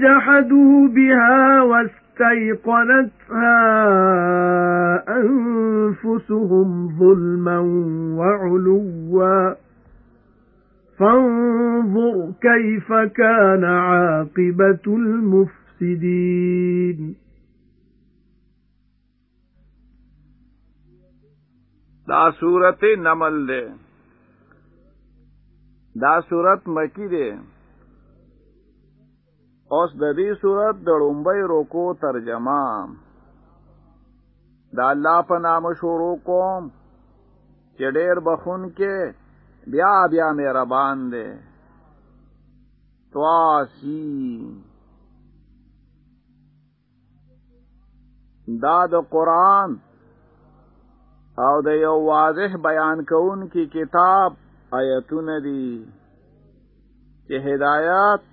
وَجَحَدُوا بِهَا وَاسْتَيْقَنَتْهَا أَنفُسُهُمْ ظُلْمًا وَعُلُوًّا. فَانظُرْ كَيْفَ كَانَ عَاقِبَةُ الْمُفْسِدِينَ. دا سورت نمل دے. دا سورت مکی اوس د دې صورت د لومبۍ روکو ترجمه. د الله په نام شروع کوم چې ډېر بخون کې بیا بیا مهربان دی. تواسی دا د قران او د یو واضح بیان کون کی کتاب آیتونه دي چې هدایت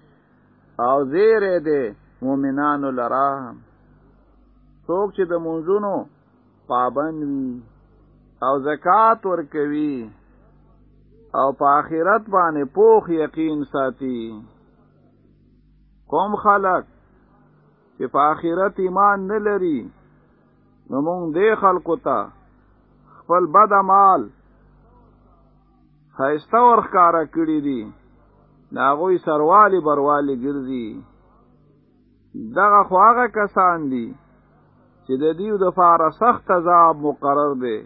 او زیره دې مؤمنانو لرا. څوک چې د منځونو پابند وي او زکات ورکوي او په آخرت باندې پوخ یقین ساتي. کوم خلق چې په آخرت ایمان نه لري نو مونږ دې خلکو ته خپل بد مال خیسته ورخکارا کړی دي ناغوی سروالی بروالی ګرځي. دغه خو هغه کسان دي چې د دیو د فار سخت عذاب مقرر دی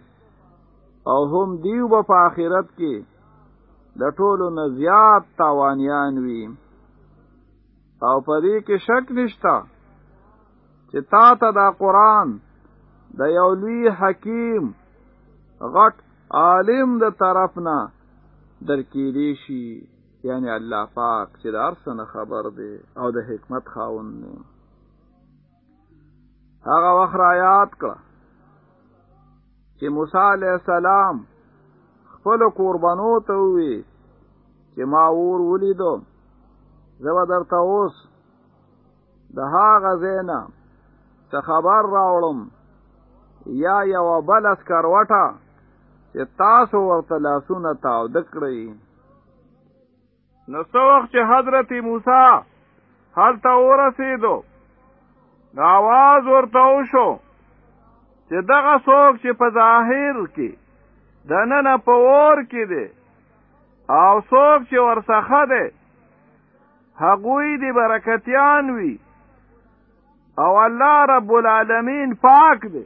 او هم دیو په آخرت کې د ټولو نه زیات تاوانیان وي. او په دې کې شک نشتا چې تا ته دا قران د یو لوی حکیم غټ عالم د طرف نه درکې دی شي یعنی الله پاک چې د ارسنه خبر دی او د حکمت خاوند دی. هغه وخت یاد کړه چې موسی علی السلام خپل قربانو ته وی چې ما ور ولیدو زه درته اوس د هغه زینا څه خبر راوړم یا یو بل اسکر وټه چې تاسو ورته لاسونه تاو دکړئ نو څو وخت چې حضرت موسی هلته ورسېدو نو आवाज ورته وشو چې دغه څوک چې په ظاهر کې د نن په ور کې دی او څوک چې ورڅخه دی هغوی دی برکتیان وي او الله رب العالمین پاک دی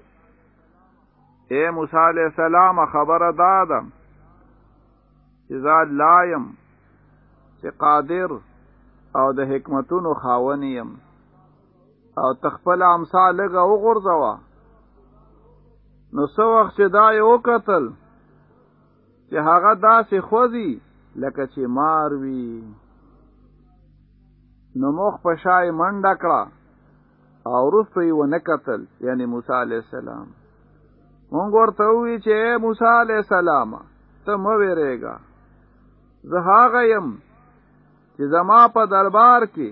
اے موسی علیہ السلام خبره دادم چې ځا لایم چې قادر او د حکمتونو خاون یم. او تخپل امثال لګه وغورځوا نو څو وخت چې دا یو قتل چې هغه داسې خوځي لکه چې مار وي. نو مخ په شای منډه کړه او وروسته یې ونه قتل یعنی موسی علی السلام. مونږ ورته وی چې موسی علی السلام ته مو ویریږه. زه هغه يم چې زما په دربار کې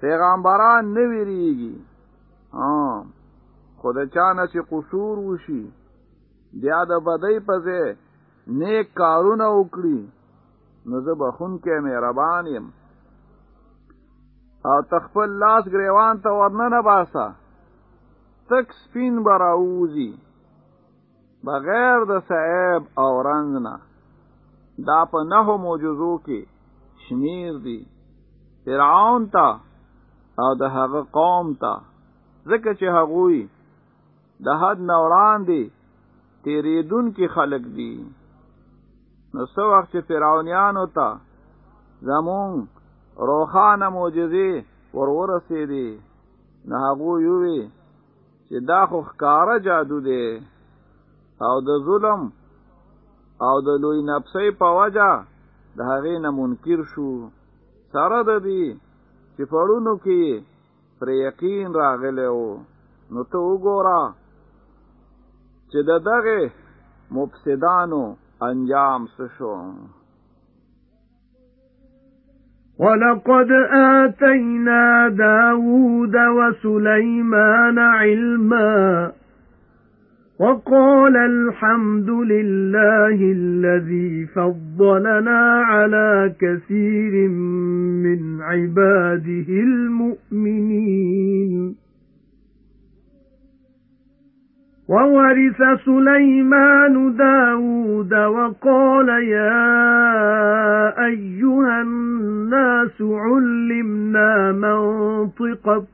پیغمبران نه ویریږي ها خود چانه چې قصور وشي بیا د بدی په ځای نیک کارونه وکړي نو زه بخون کې مهربان یم. او تخپل لاس گریوان ته ورننه باسا تک سپین براوزی بغیر د صعب او رنگ نه. دا په نهو معجزو کې شمیر دی فرعون تا او د هغه قوم ته ځکه چې هغوی د حد نه وړاندې تیریدون کې خلق دي. نو څو وخت چې فرعونیانو ته زمون روخانه معجزې ورورسېدي نه هغوی وی چې دا خو ښکارا جادو دی. او د ظلم او د لوی نفسي په وجه د هغې نه منکر شو. سره د دې چې پړونو کې پر یقین راغلی و. نو ته وګوره چې د دغه مفسدانو انجام څه شو. وَلَقَدْ آتَيْنَا دَاوُودَ وَسُلَيْمَانَ عِلْمًا وَقَالَ الْحَمْدُ لِلَّهِ الَّذِي فَضَّلَنَا عَلَى كَثِيرٍ مِنْ عِبَادِهِ الْمُؤْمِنِينَ. وَوَرِثَ سُلَيْمَانُ دَاوُودَ وَقَالَ يَا أَيُّهَا النَّاسُ عُلِّمْنَا مَنطِقَ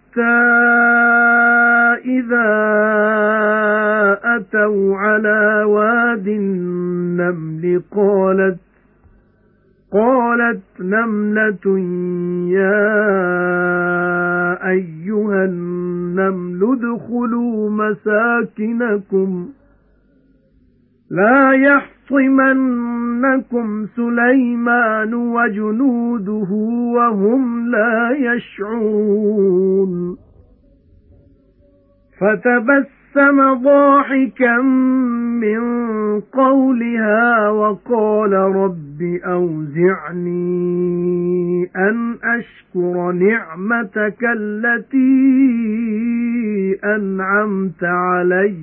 إِذَا أَتَوْا عَلَى وَادِ النَّمْلِ قَالَتْ قَالَتْ نَمْلَةٌ يَا أَيُّهَا النَّمْلُ ادْخُلُوا مَسَاكِنَكُمْ. لَا يَحْطِمَنَّكُمْ سُلَيْمَانُ وَجُنُودُهُ وَهُمْ لَا يَشْعُرُونَ. فَتَبَسَّمَ ضَاحِكًا مِنْ قَوْلِهَا وَقَالَ رَبِّ أَوْزِعْنِي أَنْ أَشْكُرَ نِعْمَتَكَ الَّتِي أَنْعَمْتَ عَلَيَّ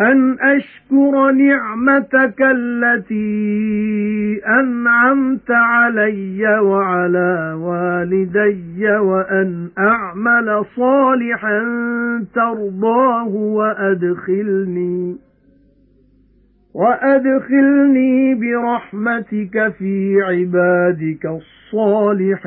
أَنْ أَشْكُرَ نِعْمَتَكَ الَّتِي أَنْعَمْتَ عَلَيَّ وَعَلَى وَالِدَيَّ وَأَنْ أَعْمَلَ صَالِحًا تَرْضَاهُ وَأَدْخِلْنِي وَأَدْخِلْنِي بِرَحْمَتِكَ فِي عِبَادِكَ الصَّالِحِينَ.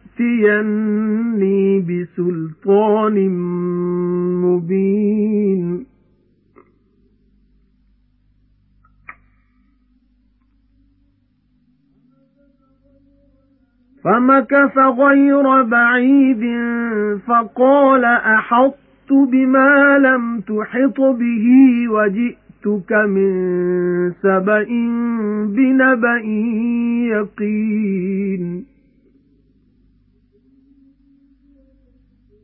يَأْتِيَنِّي بِسُلْطَانٍ مُبِينٍ. فَمَكَثَ غَيْرَ بَعِيدٍ فَقَالَ أَحَطتُ بِمَا لَمْ تُحِطْ بِهِ وَجِئْتُكَ مِنْ سَبَإٍ بِنَبَإٍ يَقِينٍ.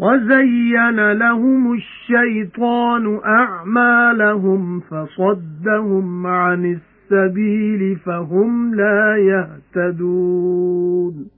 وَزَيَّنَ لَهُمُ الشَّيْطَانُ أَعْمَالَهُمْ فَصَدَّهُمْ عَنِ السَّبِيلِ فَهُمْ لَا يَهْتَدُونَ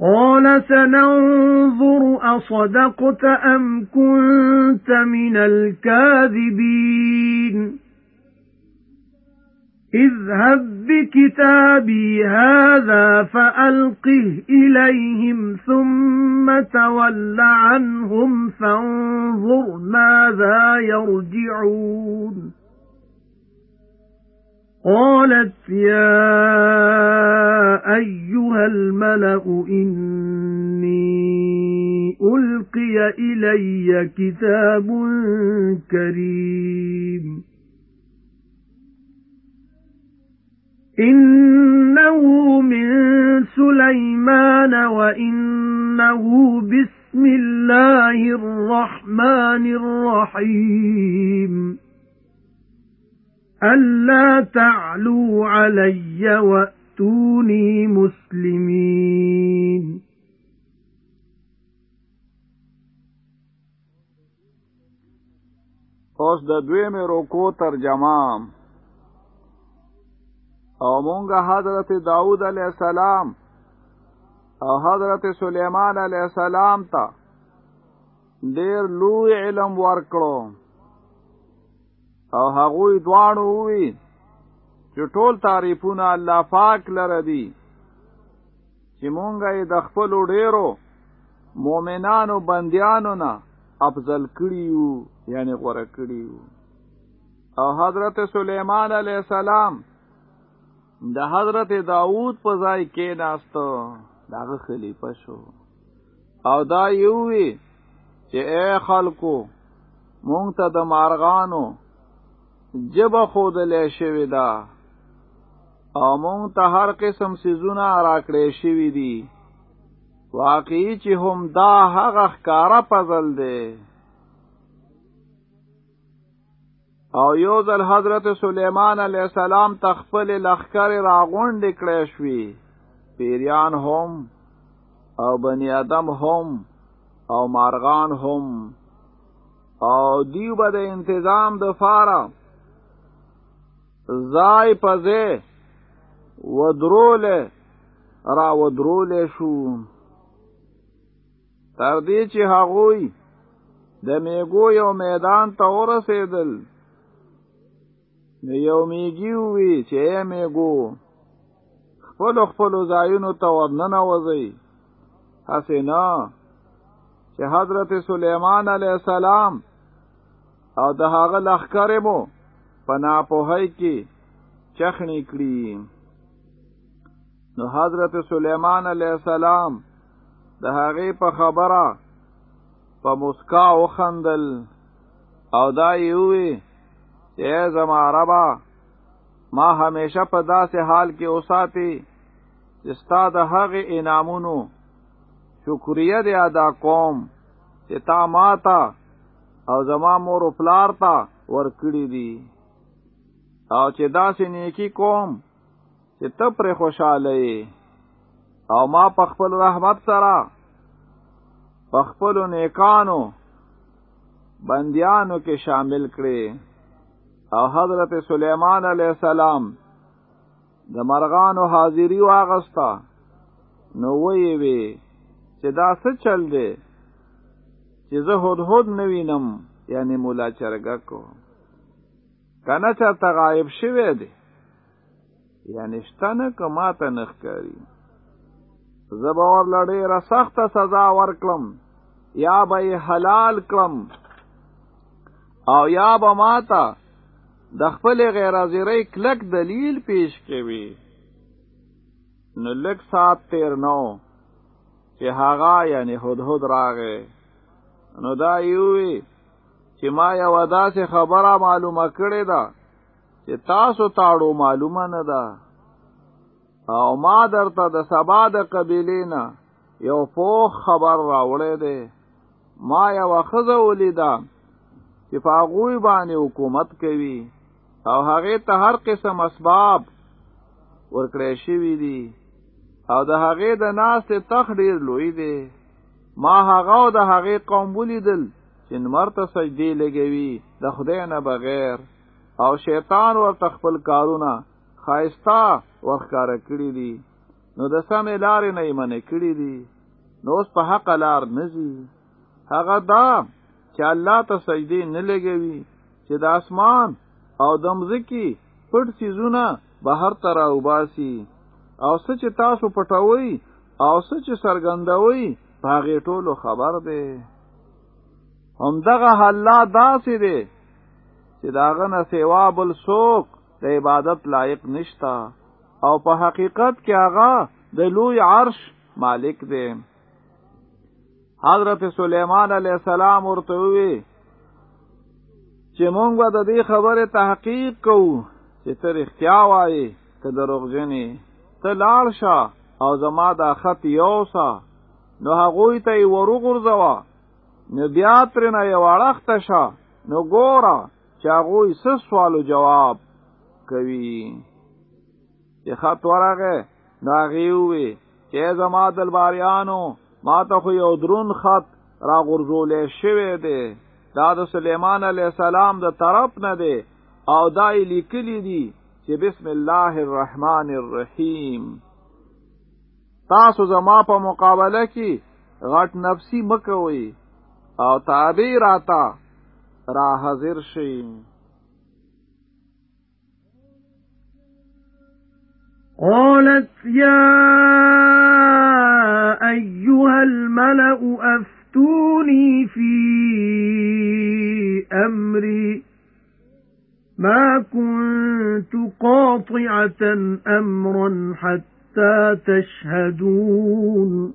قَالَ سَنَنظُرُ أَصَدَقْتَ أَمْ كُنتَ مِنَ الْكَاذِبِينَ. اذْهَبْ بِكِتَابِي هَذَا فَأَلْقِهْ إِلَيْهِمْ ثُمَّ تَوَلَّ عَنْهُمْ فَانظُرْ مَاذَا يَرْجِعُونَ. قَالَتْ يَا أَيُّهَا الْمَلَأُ إِنِّي أُلْقِيَ إِلَيَّ كِتَابٌ كَرِيمٌ. إِنَّهُ مِن سُلَيْمَانَ وَإِنَّهُ بِسْمِ اللَّهِ الرَّحْمَنِ الرَّحِيمِ. أَلَّا تَعْلُوا عَلَيَّ وَأْتُونِي مُسْلِمِينَ اوس د دویمه روکو ترجمه او مونږه حضرت داوود علیہ السلام او حضرت سلیمان علیہ السلام ته ډیر لوی علم ورکړو او هغوی دواړو وی چې ټول تعریفونه الله پاک لره دي چې مونږه د خپل ډیرو مؤمنانو بندیانو نه افضل کړیو یعنی غوړه کړیو او حضرت سلیمان علیہ السلام د حضرت داوود په ځای کې ناستو داغه خلیفہ شو. او دا یووی چې اے خلکو مونږ ته د مارغانو جبه خودلې شوی دا. او مونږ ته هر قسم سيزونه راکړې شوی دي واقعي چې هم دا هغه ښکارا پزل دی. او یو ځل حضرت سلیمان علیہ السلام تخپل لخر راغونډ کړی شوی پیریان هم او بنی آدم هم او مارغان هم. او دیو به د انتظام د فارا زای پزه ودرول را ودرول شو تر دې چې هغوی د میګو یو میدان ته ورسېدل. نو یو میږي وی چې میګو خپل خپل ځایونو ته ورننه وځي حسینا چې حضرت سلیمان علیه السلام او د هغه لخر مو په ناپوهی کې چخنی کړی نو حضرت سلیمان علیه السلام د هغه په خبره په مسکا وخندل او دا یوې اے زما ربا ما همیشه په داسې حال کې اوساتی چې ستا د هغې انعامونو شکریه دی ادا کوم چې تا ما ته او زما مور و پلار ته ورکړي دي او چې داسې نیکی کوم چې ته پرې خوشاله او ما په خپل رحمت سره په خپل نیکانو بندیانو کې شامل کړي او حضرت سلیمان علیہ السلام د مرغانو حاضری واغستا نو وی وی چې دا څه چل دی؟ چې زه هدهد نوینم یعنی مولا چرګه کو کنه چرته غایب شوی دی؟ یعنی شتنه که ما ته نه ښکاري. زه به ورله ډېره سخته سزا ورکړم. یا به یې حلال کړم. او یا به ما ته د خپلې غیرحاضرۍ کلک دلیل پیش کوي. نو لږ ساعت تیر نو چې هغه یعنی هدهد راغی. نو دا یې چې ما یو داسې خبره معلومه کړې ده چې تاسو تاړو معلومه نه ده. او ما درته د سبا د قبیلینا یو فوخ خبر راوړی دی. ما یو خزه ولیدا چې پاغوی باندې حکومت کوي او هغه ته هر قسم اسباب ورکړی شوی دي. او د هغه د ناس ته تخ ډیر لوی دی. ما هغه او د هغه قوم ولیدل چې مرته سجدي لګوي د خدای نه بغیر. او شیطان ورته خپل کارونه خایستا ورخاره کړی دي. نو د سمې لارې نه یې منې کړی دي. نو اوس په حق لار نزي هغه دا چې الله ته سجدي نه لګوي چې د اسمان او د مځکی پټ سيزونه بهر تر او باسي او څه چې تاسو پټوي او څه چې سرګندوي هغه ټولو خبر دی هم دغه الله داسې دی چې داغه نه سیوا بل څوک د عبادت لایق نشتا او په حقیقت کې هغه د لوی عرش مالک دی. حضرت سلیمان علیہ السلام ورته وی چې مونږ د دې خبره تحقیق کوو چې ته رښتیا وایي که دروغجنې ته لاړ شه او زما دا خط یوسا نو هغوی ته یې وروغورځوه نو بیا ترنه یو اړخته شه. نو ګوره چې هغوی څه سوالو جواب کوي. چې خط ورغه نو هغې ووی چې زما دلباریانو ما ته خو یو درون خط را غرزولې شوی دی. دا د سلیمان علی السلام د طرف نه دی. او دا لیکلی دی چې بسم الله الرحمن الرحیم. تاسو زما په مقابله کې غټ نفسي مکوي أو تابع راتا را حاضر شي قالت يا أيها الملأ أفتوني في أمري. ما كنت قاطعة أمرا حتى تشهدون.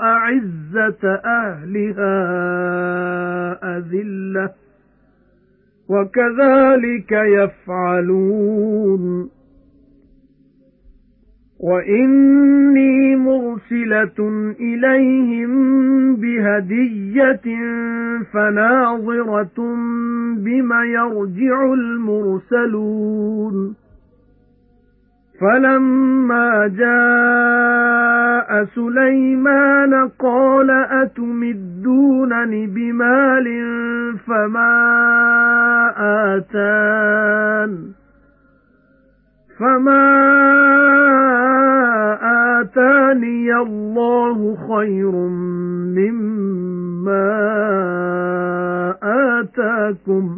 أَعِزَّةَ أَهْلِهَا أَذِلَّةً وَكَذَلِكَ يَفْعَلُونَ. وَإِنِّي مُرْسِلَةٌ إِلَيْهِمْ بِهَدِيَّةٍ فَنَاظِرَةٌ بِمَ يَرْجِعُ الْمُرْسَلُونَ. فَلَمَّا جَاءَ سُلَيْمَانَ قَالَ أَتُمِدُّونَنِ بِمَالٍ فَمَا آتَانِ فَمَا آتَانِيَ اللَّهُ خَيْرٌ مِّمَّا آتَاكُمْ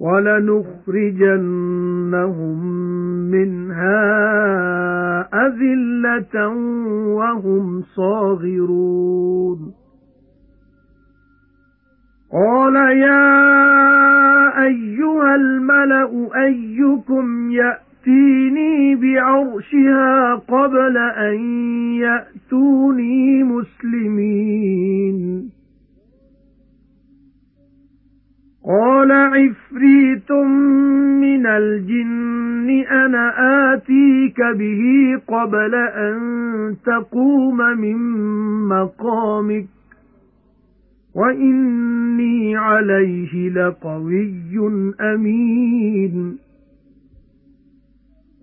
وَلَنُخْرِجَنَّهُمْ مِنْهَا أَذِلَّةً وَهُمْ صَاغِرُونَ. قَالَ يَا أَيُّهَا الْمَلَأُ أَيُّكُمْ يَأْتِينِي بِعَرْشِهَا قَبْلَ أَن يَأْتُونِي مُسْلِمِينَ. قَالَ عِفْرِيتٌ مِنَ الْجِنِّ أَنَا آتِيكَ بِهِ قَبْلَ أَن تَقُومَ مِن مَّقَامِكَ وَإِنِّي عَلَيْهِ لَقَوِيٌّ أَمِينٌ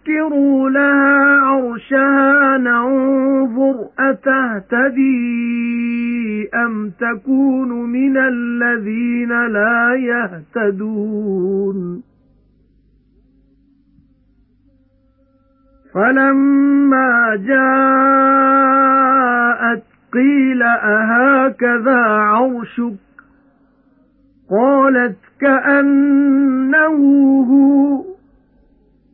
نَكِّرُوا لَهَا عَرْشَهَا نَنظُرْ أَتَهْتَدِي أَمْ تَكُونُ مِنَ الَّذِينَ لَا يَهْتَدُونَ فَلَمَّا جَاءَتْ قِيلَ أَهَكَذَا عَرْشُكَ قَالَتْ كَأَنَّهُ هُوَ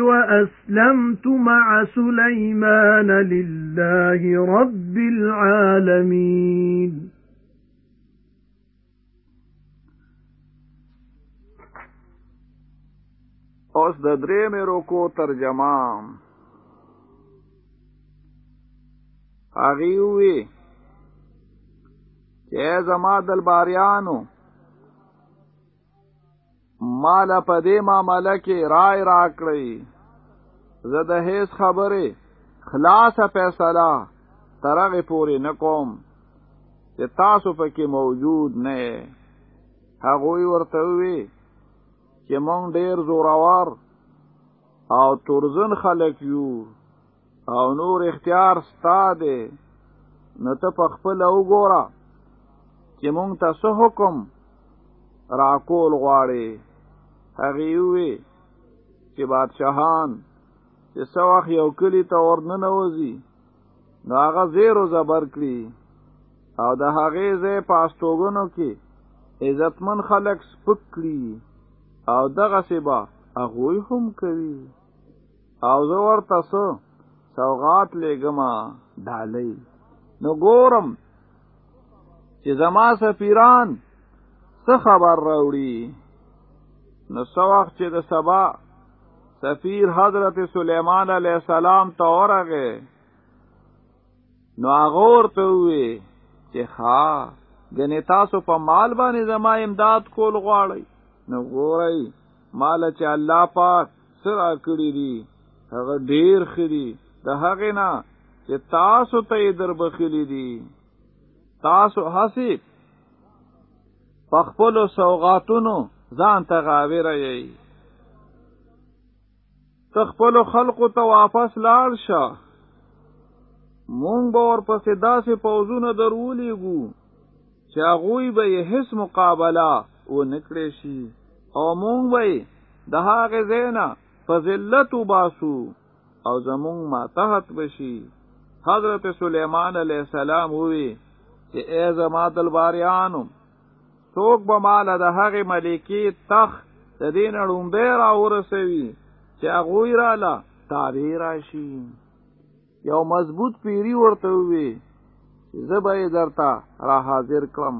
وَأَسْلَمْتُ مَعَ سُلَيْمَانَ لِلَّهِ رَبِّ الْعَالَمِينَ. اوس د درې مې روکو ترجمه. هغه وی چې زما دلباریانو مال په دې معاملې کې رائے راکړی زه د هیڅ خبره خلاصه فیصله ترغه پوری نکوم چې تاسو پکې موجود نه هغه ورته وی چې مونږ ډیر زورور او تورزن خلک یو او نور اختیار ستاده نو ته په خپل وګوره چې مونږ تاسو حکم راکول غواړي هغه وی چې بادشاہان چې سواخ یو کلی ته ورننه وځي نو هغه زیرو زبر کړی او د هغه ځای پاستوګنو کې عزتمن خلک سپک کړی او دغه سبا هغه هم کوي. او زه ورته سو سوغات لګما ډالۍ. نو ګورم چې زما سفیران څه خبر راوړي نو سوخ چې د سبا سفیر حضرت سلیمان علیہ السلام ته ورغه نو هغه ورته وی چې ها غنی تاسو په مال باندې زما امداد کول غواړئ. نو ګورئ مال چې الله پاک سره کړی دي هغه ډیر خري د هغه نه چې تاسو ته در بخلی دي تاسو حسیب پخپلو سوغاتونو ځان ته غاوی رہی تخپل خلقو ته واپس لاړ شه. مونږ به ورپسې داسې پوځونه درولېږو چې هغوی به یې هیڅ مقابله و نکړې شي. او مونږ به د هغې ځای نه په ذلت وباسو او زمونږ ماتحت بشي حضرت سلیمان علیہ السلام وی چې ای زما دلباریانو څوک به مال د هغې ملکی تخ د دین اړومبه را ورسوي چې هغه رااله تابع راشي. یو مضبوط پیری ورته وي چې زه به درته را حاضر کړم.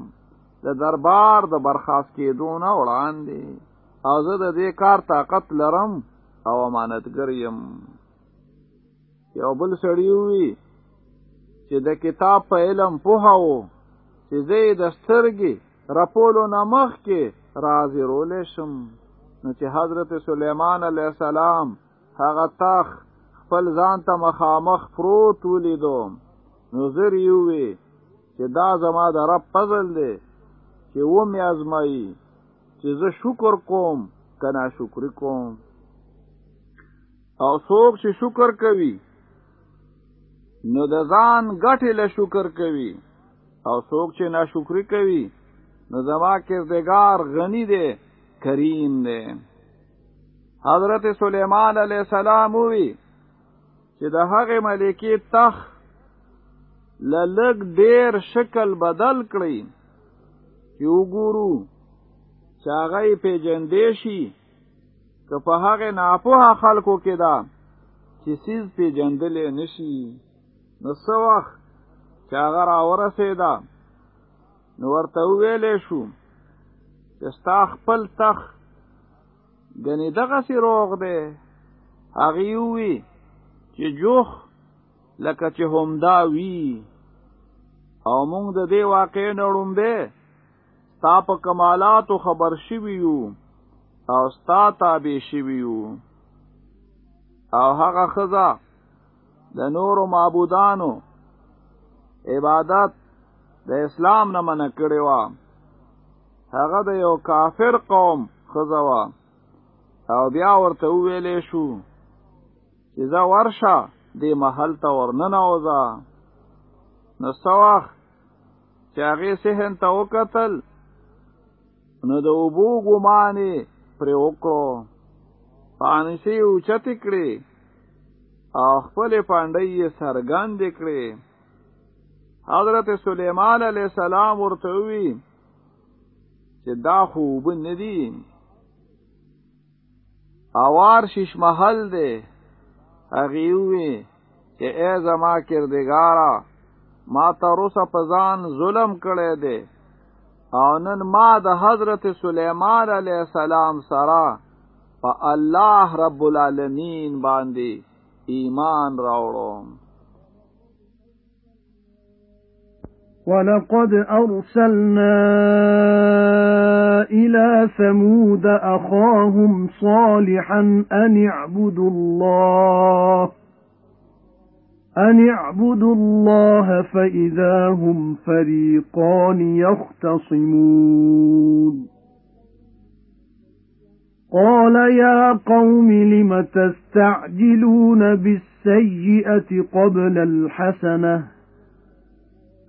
د دربار د برخاست کېدو نه وړاندې. او زه د دې کار طاقت لرم او امانتګر يم یو بل سړی وي چې د کتاب په علم پوهاو چې زه د سترګې رپولو نمخ کې رازي رولې شم۔ نو چې حضرت سليمان عليه السلام هغه تاخ خپل ځان ته مخامخ پروت ولیدو۔ نو زر یووي چې دا زما د رب فضل دی چې و مې ازمایي چې زه شکر کوم کنا شکر کوم۔ او څوک چې شکر کوي نو د ځان ګټې له شکر کوي۔ او څوک چې ناشکری کوي نو زما کردگار غنی دی کریم دی. حضرت سلیمان علیہ السلام وی چې د هغه ملکی تخ للګ ډیر شکل بدل کړی چې وګورو چې هغه پیجندې شي. که په هغه ناپوه خلکو کې دا چې سیز پیجندلې نشي نو څو وخت چې هغه راورسېدا نو ورته ویلې شو چې ستا خپل تخ ګنې دغه سي روغ دی. هغه وی چې جوخ لکه چې همدا وی او موږ د دې واقع نړوم به ستا په کمالاتو خبر شوي یو او ستا تابع شوي یو. او هغه خزا د نورو معبودانو عبادت د اسلام نه منع کړی و هغه د یو کافر قوم خزا و او بیا ورته ویلې شو چې زه ورشه دې محل ته ورننه وځه نو سواخ چې هغه سهن ته وکتل نو د اوبو ګمانې پر وکړو. پانسی اوچت کړي او خپل پاندې سرګند کړي حضرت سلیمان علیہ السلام ورته وی چې دا خوب ندی اوار شش محل دی. هغه وی چې ای زما کردګارا ما تروسه پزان ظلم کړی دی. او نن ما د حضرت سلیمان علیہ السلام سره په الله رب العالمین باندې ایمان راوړم. ولقد أرسلنا إلى ثمود أخاهم صالحا أن اعبدوا الله أن اعبدوا الله فإذا هم فريقان يختصمون. قال يا قوم لم تستعجلون بالسيئة قبل الحسنة؟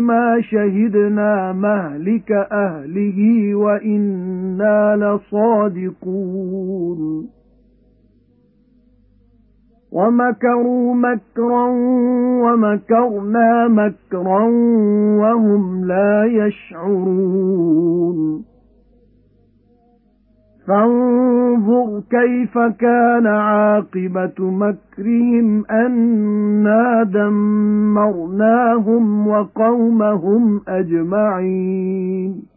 مَا شَهِدْنَا مَهْلِكَ أَهْلِهِ وَإِنَّا لَصَادِقُونَ. وَمَكَرُوا مَكْرًا وَمَكَرْنَا مَكْرًا وَهُمْ لَا يَشْعُرُونَ. فانظر كيف كان عاقبة مكرهم أنا دمرناهم وقومهم أجمعين.